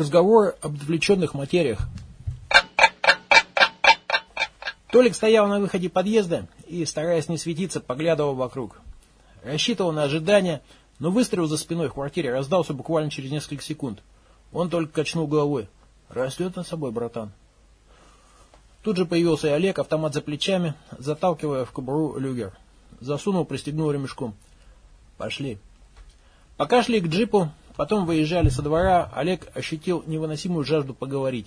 Разговор об отвлеченных материях. Толик стоял на выходе подъезда и, стараясь не светиться, поглядывал вокруг. Рассчитывал на ожидание, но выстрел за спиной в квартире раздался буквально через несколько секунд. Он только качнул головой. «Растет над собой, братан». Тут же появился и Олег, автомат за плечами, заталкивая в кобуру люгер. Засунул, пристегнул ремешком. «Пошли». Пока шли к джипу, потом выезжали со двора, Олег ощутил невыносимую жажду поговорить.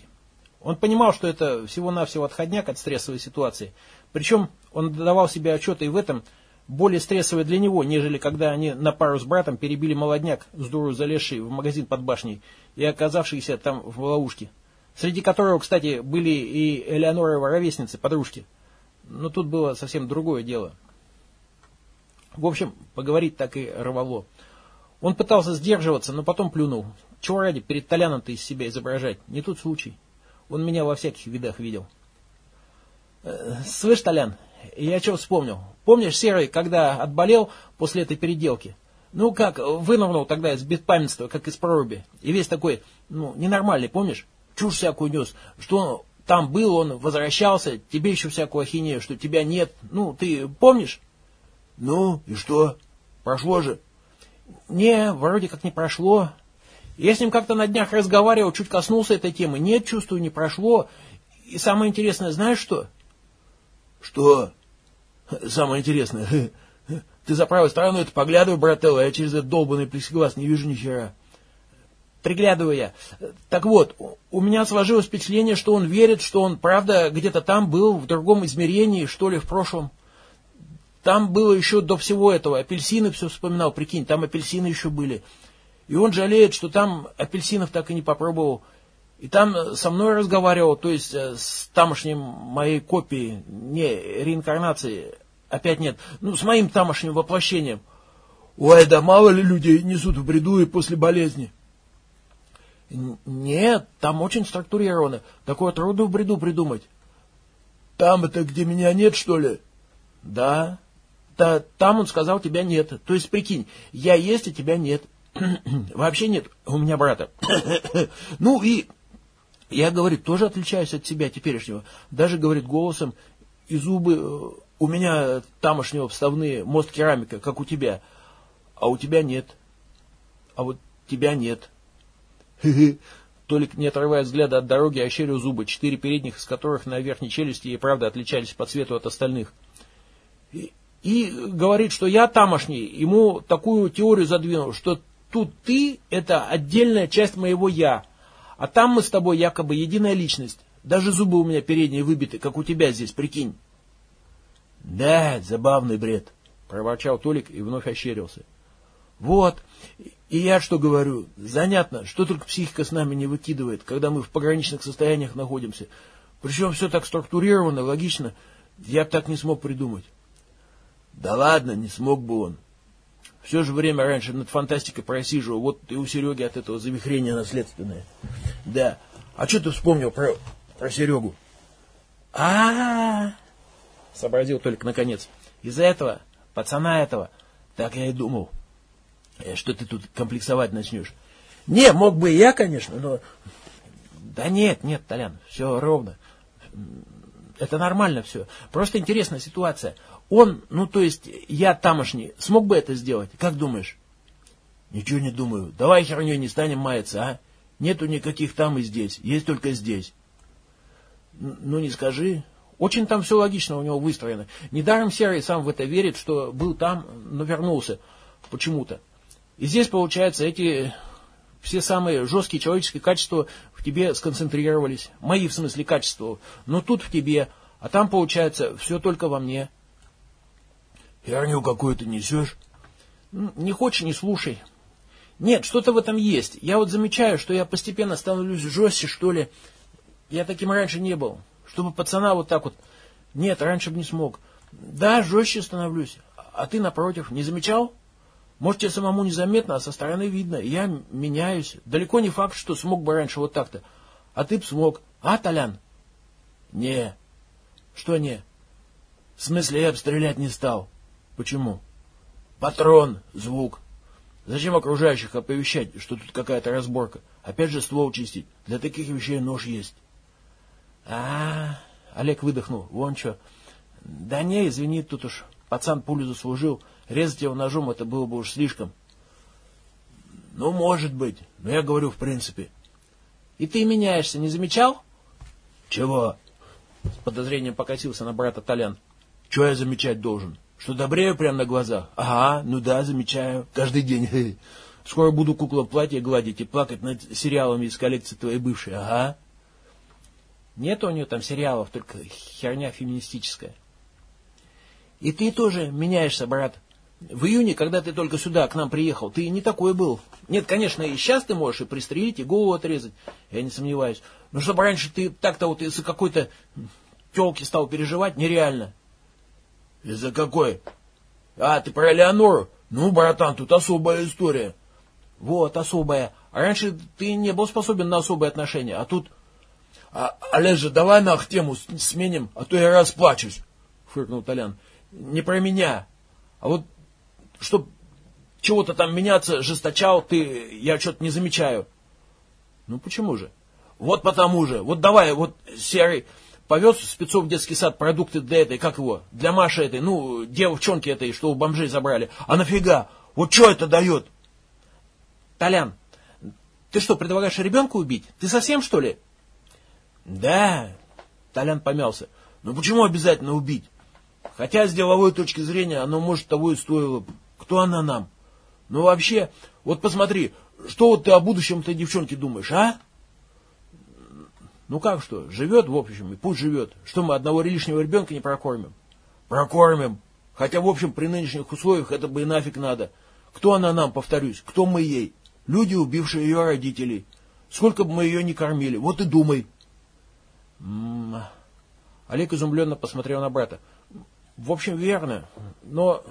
Он понимал, что это всего-навсего отходняк от стрессовой ситуации. Причем он давал себе отчет и в этом, более стрессовый для него, нежели когда они на пару с братом перебили молодняк, здорово залезший в магазин под башней и оказавшийся там в ловушке. Среди которого, кстати, были и Элеонорова ровесницы, подружки. Но тут было совсем другое дело. В общем, поговорить так и рвало. Он пытался сдерживаться, но потом плюнул. Чего ради перед Толяном-то из себя изображать? Не тот случай. Он меня во всяких видах видел. Э, слышь, Толян, я что вспомнил. Помнишь, Серый, когда отболел после этой переделки? Ну как, вынырнул тогда из беспамятства, как из проруби. И весь такой, ну, ненормальный, помнишь? Чушь всякую нес. Что там был, он возвращался, тебе еще всякую ахинею, что тебя нет. Ну, ты помнишь? Ну, и что? Прошло же. Не, вроде как не прошло. Я с ним как-то на днях разговаривал, чуть коснулся этой темы. Нет, чувствую, не прошло. И самое интересное, знаешь что? Что? Самое интересное. Ты за правой стороной это поглядывай, брателло, я через этот долбанный плексиглаз не вижу ни хера. Приглядываю я. Так вот, у меня сложилось впечатление, что он верит, что он, правда, где-то там был, в другом измерении, что ли, в прошлом. Там было еще до всего этого. Апельсины все вспоминал, прикинь, там апельсины еще были. И он жалеет, что там апельсинов так и не попробовал. И там со мной разговаривал, то есть э, с тамошним моей копией, не реинкарнации, опять нет, ну, с моим тамошним воплощением. Ой, да мало ли людей несут в бреду и после болезни. Нет, там очень структурировано. Такое трудно в бреду придумать. Там это, где меня нет, что ли? Да. Там он сказал, тебя нет. То есть, прикинь, я есть, а тебя нет. Вообще нет у меня брата. ну и я, говорит, тоже отличаюсь от тебя теперешнего. Даже, говорит, голосом и зубы э, у меня тамошнего вставные, мост керамика, как у тебя. А у тебя нет. А вот тебя нет. Толик, не отрывая взгляда от дороги, ощерил зубы, четыре передних из которых на верхней челюсти и правда отличались по цвету от остальных. И, говорит, что я тамошний, ему такую теорию задвинул, что Тут ты – это отдельная часть моего «я», а там мы с тобой якобы единая личность. Даже зубы у меня передние выбиты, как у тебя здесь, прикинь. Да, забавный бред, проворчал Толик и вновь ощерился. Вот, и я что говорю, занятно, что только психика с нами не выкидывает, когда мы в пограничных состояниях находимся. Причем все так структурировано, логично, я так не смог придумать. Да ладно, не смог бы он. Все же время раньше над фантастикой просиживал. Вот и у Сереги от этого завихрения наследственное. Да. А что ты вспомнил про, про Серегу? А, -а, а Сообразил только наконец. Из-за этого, пацана этого. Так я и думал. Э, что ты тут комплексовать начнешь. Не, мог бы и я, конечно, но... Да нет, нет, Толян, все ровно. Это нормально все. Просто интересная ситуация. Он, ну то есть я тамошний, смог бы это сделать? Как думаешь? Ничего не думаю. Давай херней не станем маяться, а? Нету никаких там и здесь, есть только здесь. Ну не скажи. Очень там все логично у него выстроено. Недаром Серый сам в это верит, что был там, но вернулся почему-то. И здесь, получается, эти все самые жесткие человеческие качества в тебе сконцентрировались. Мои, в смысле, качества. Но тут в тебе, а там, получается, все только во мне. Херню какую-то несешь? Не хочешь, не слушай. Нет, что-то в этом есть. Я вот замечаю, что я постепенно становлюсь жестче, что ли. Я таким раньше не был. Чтобы пацана вот так вот... Нет, раньше бы не смог. Да, жестче становлюсь. А ты, напротив, не замечал? Может, тебе самому незаметно, а со стороны видно. Я меняюсь. Далеко не факт, что смог бы раньше вот так-то. А ты б смог. А, Толян? Не. Что не? В смысле, я бы стрелять не стал. Почему? Патрон, звук. Зачем окружающих оповещать, что тут какая-то разборка? Опять же ствол чистить. Для таких вещей нож есть. А, -а, -а Олег выдохнул. Вон что. Да не, извини, тут уж пацан пулю заслужил. Резать его ножом это было бы уж слишком. Ну, может быть. Но я говорю в принципе. И ты меняешься, не замечал? Чего? С подозрением покосился на брата Толян. Чего я замечать должен? Что добрею прямо на глазах? Ага, ну да, замечаю. Каждый день. Скоро буду кукла платье гладить и плакать над сериалами из коллекции твоей бывшей. Ага. Нет у нее там сериалов, только херня феминистическая. И ты тоже меняешься, брат. В июне, когда ты только сюда к нам приехал, ты не такой был. Нет, конечно, и сейчас ты можешь и пристрелить, и голову отрезать, я не сомневаюсь. Но чтобы раньше ты так-то вот из-за какой-то телки стал переживать, нереально. Из-за какой? А, ты про Леонору? Ну, братан, тут особая история. Вот, особая. А раньше ты не был способен на особые отношения, а тут... А, Олежа, давай нах тему сменим, а то я расплачусь, фыркнул Толян. Не про меня, а вот чтоб чего-то там меняться, жесточал, ты, я что-то не замечаю. Ну почему же? Вот потому же. Вот давай, вот серый повез спецов детский сад продукты для этой, как его, для Маши этой, ну, девчонки этой, что у бомжей забрали. А нафига? Вот что это дает? Толян, ты что, предлагаешь ребенка убить? Ты совсем, что ли? Да, Толян помялся. Ну почему обязательно убить? Хотя с деловой точки зрения оно, может, того и стоило. Кто она нам? Ну вообще, вот посмотри, что вот ты о будущем этой девчонке думаешь, а? Ну как что, живет в общем, и пусть живет. Что мы одного лишнего ребенка не прокормим? Прокормим. Хотя, в общем, при нынешних условиях это бы и нафиг надо. Кто она нам, повторюсь, кто мы ей? Люди, убившие ее родителей. Сколько бы мы ее не кормили, вот и думай. М -м -м. Олег изумленно посмотрел на брата. В общем, верно. Но,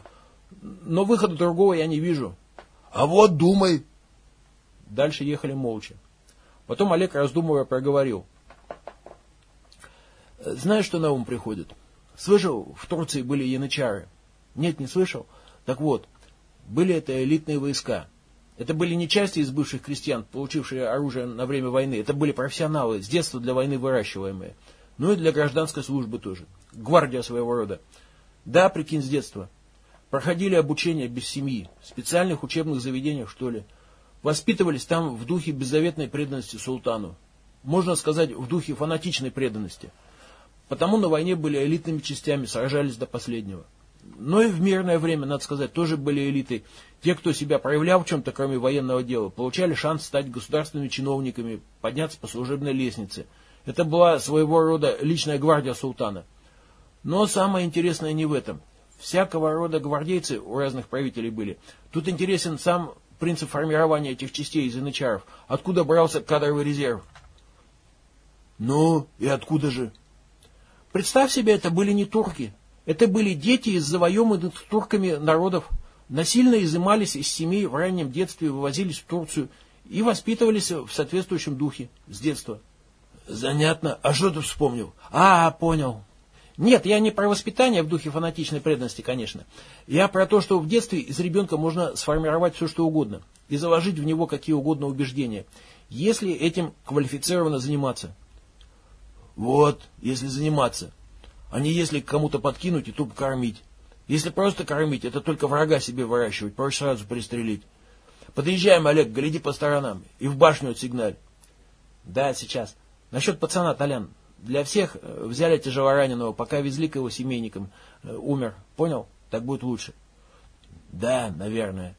но выхода другого я не вижу. А вот думай. Дальше ехали молча. Потом Олег, раздумывая, проговорил. Знаешь, что на ум приходит? Слышал, в Турции были янычары? Нет, не слышал? Так вот, были это элитные войска. Это были не части из бывших крестьян, получившие оружие на время войны. Это были профессионалы, с детства для войны выращиваемые. Ну и для гражданской службы тоже. Гвардия своего рода. Да, прикинь, с детства. Проходили обучение без семьи, в специальных учебных заведениях, что ли. Воспитывались там в духе беззаветной преданности султану. Можно сказать, в духе фанатичной преданности. Потому на войне были элитными частями, сражались до последнего. Но и в мирное время, надо сказать, тоже были элитой. Те, кто себя проявлял в чем-то, кроме военного дела, получали шанс стать государственными чиновниками, подняться по служебной лестнице. Это была своего рода личная гвардия султана. Но самое интересное не в этом. Всякого рода гвардейцы у разных правителей были. Тут интересен сам принцип формирования этих частей из янычаров. Откуда брался кадровый резерв? Ну, и откуда же? Представь себе, это были не турки. Это были дети из завоеванных турками народов. Насильно изымались из семей в раннем детстве, вывозились в Турцию и воспитывались в соответствующем духе с детства. Занятно. А что ты вспомнил? А, понял. Нет, я не про воспитание в духе фанатичной преданности, конечно. Я про то, что в детстве из ребенка можно сформировать все, что угодно и заложить в него какие угодно убеждения, если этим квалифицированно заниматься. Вот, если заниматься. А не если кому-то подкинуть и тупо кормить. Если просто кормить, это только врага себе выращивать, проще сразу пристрелить. Подъезжаем, Олег, гляди по сторонам и в башню отсигналь. Да, сейчас. Насчет пацана, Толян, для всех э, взяли тяжелораненого, пока везли к его семейникам. Э, умер. Понял? Так будет лучше. Да, наверное.